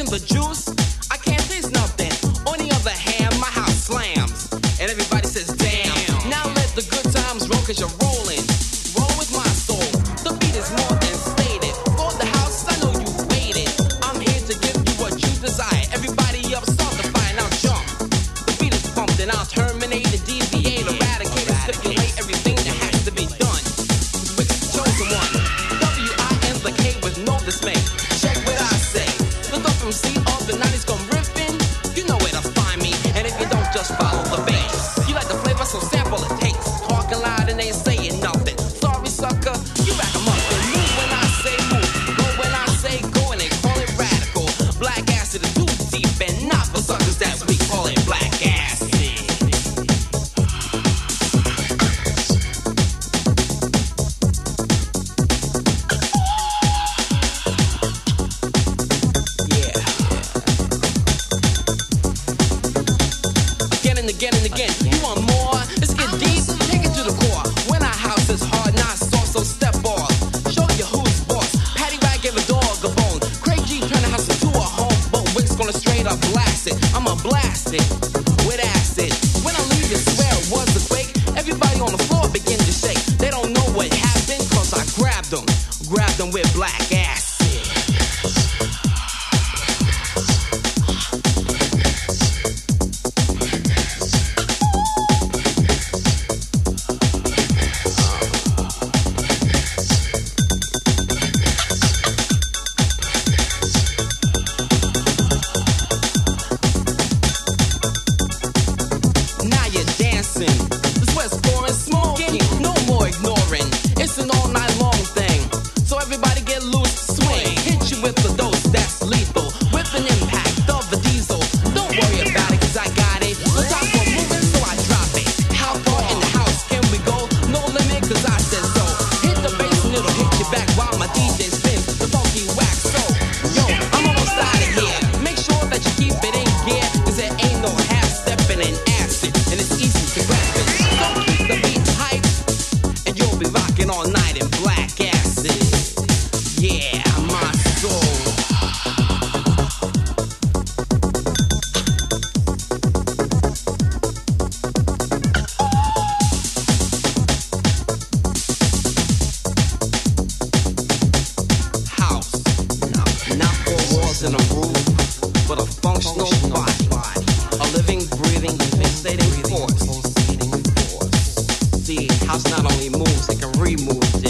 The juice. them with black house not only moves, it can remove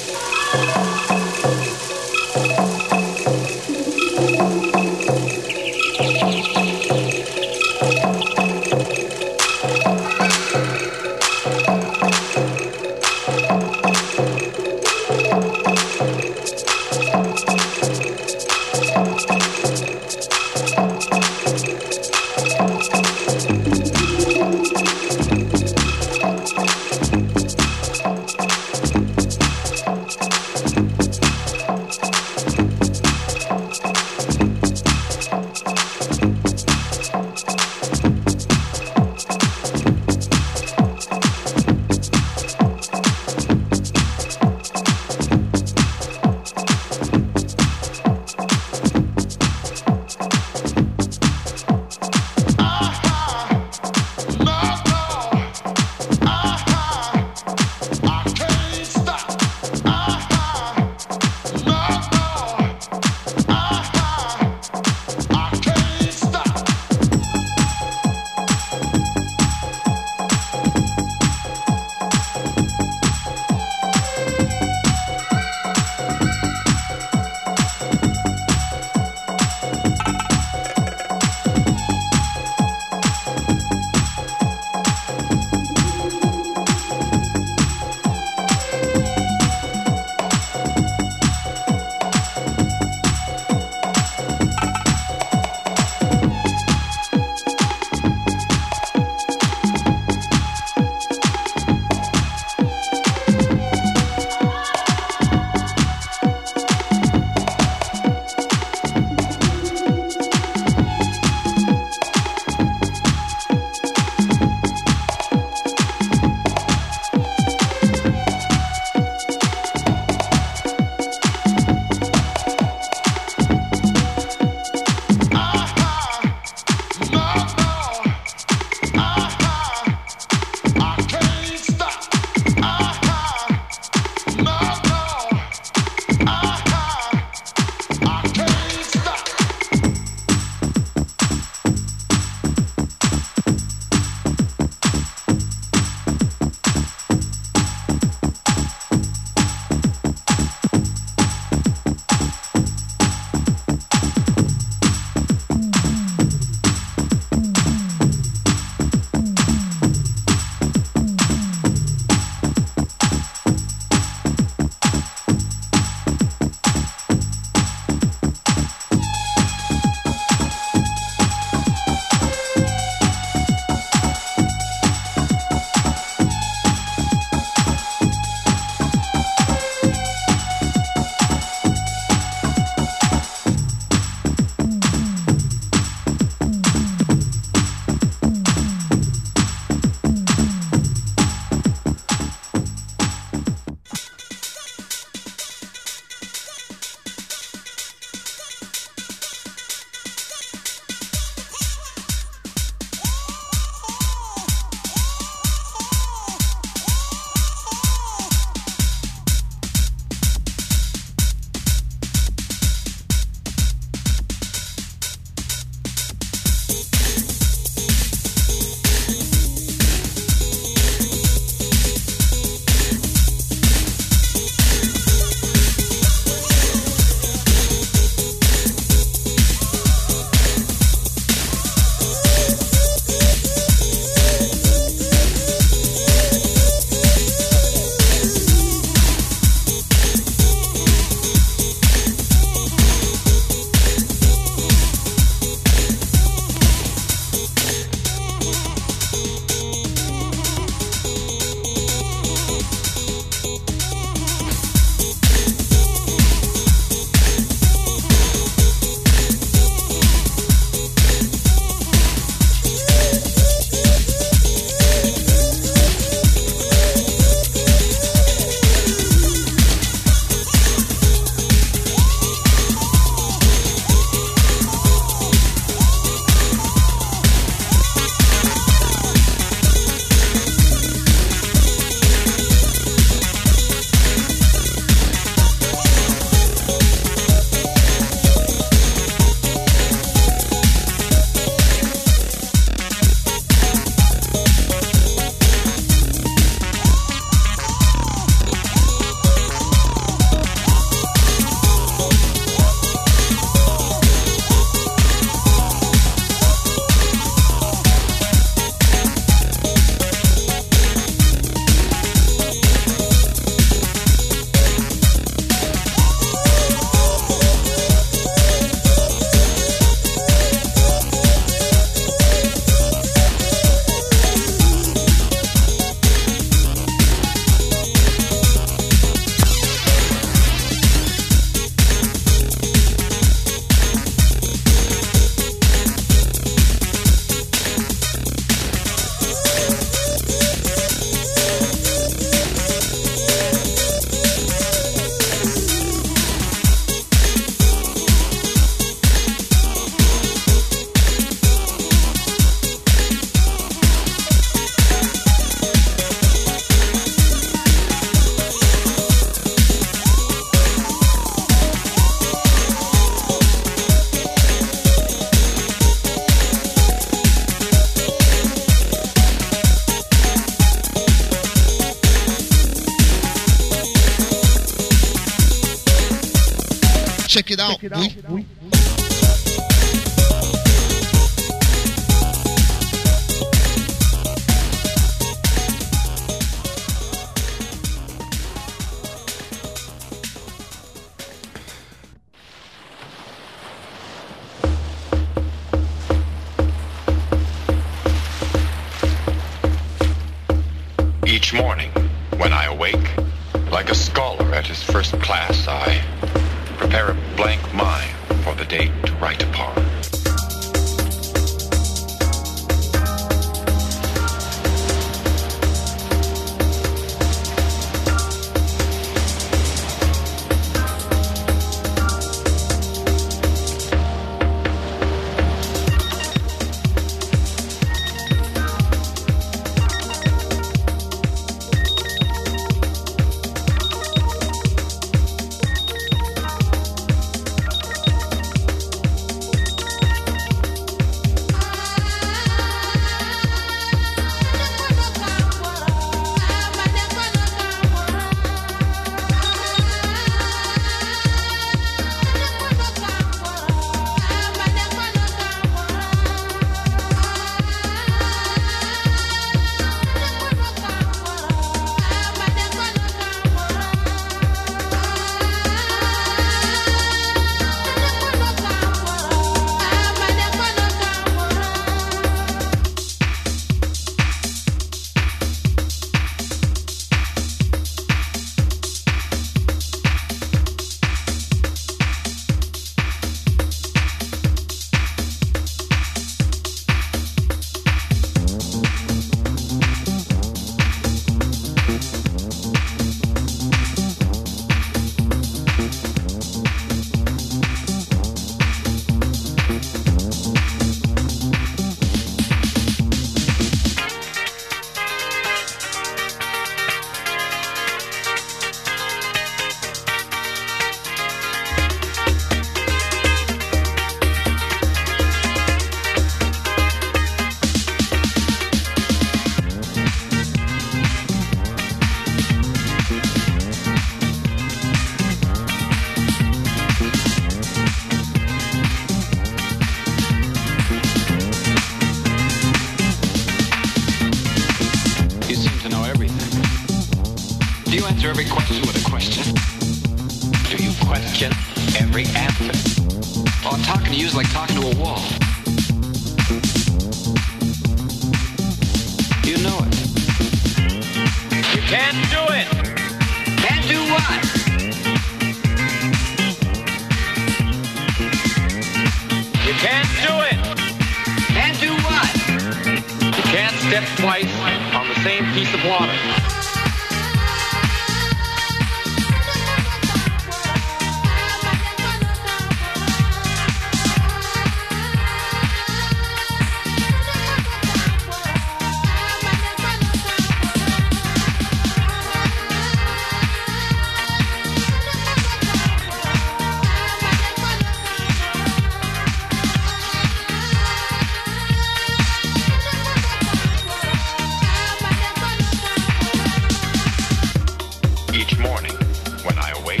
When I awake,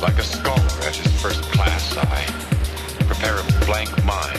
like a scholar at his first class, I prepare a blank mind.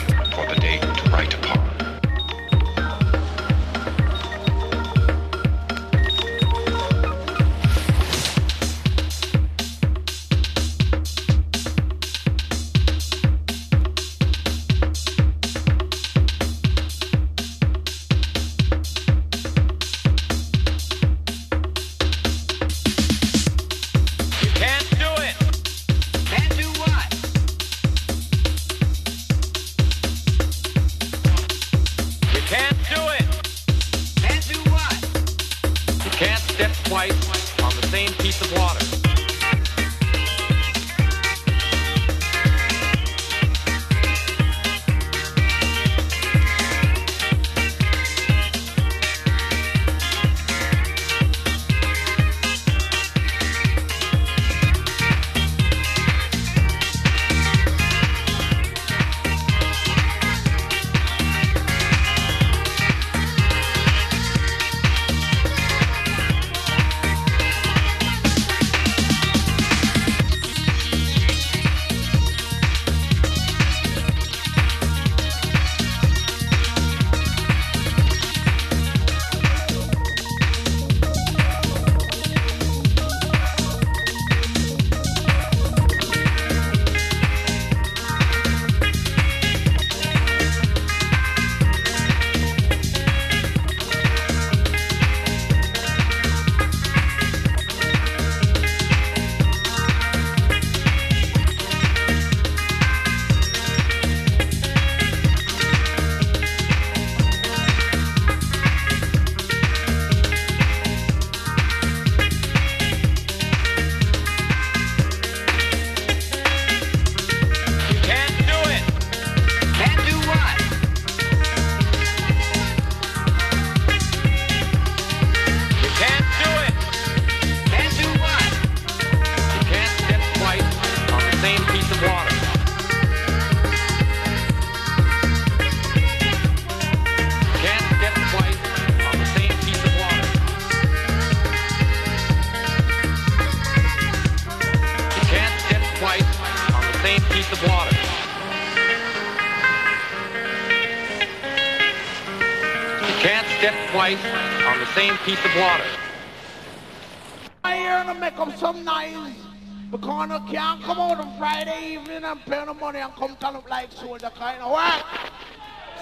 Can't come out on Friday evening and pay no money and come turn up like soldier kind of work.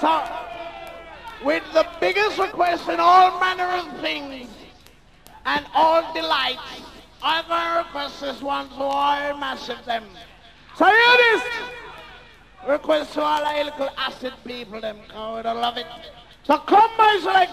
So, with the biggest request in all manner of things and all delights, to request this one to all massive them. So hear this! Request to all the little acid people them, cause I love it. So come by boys like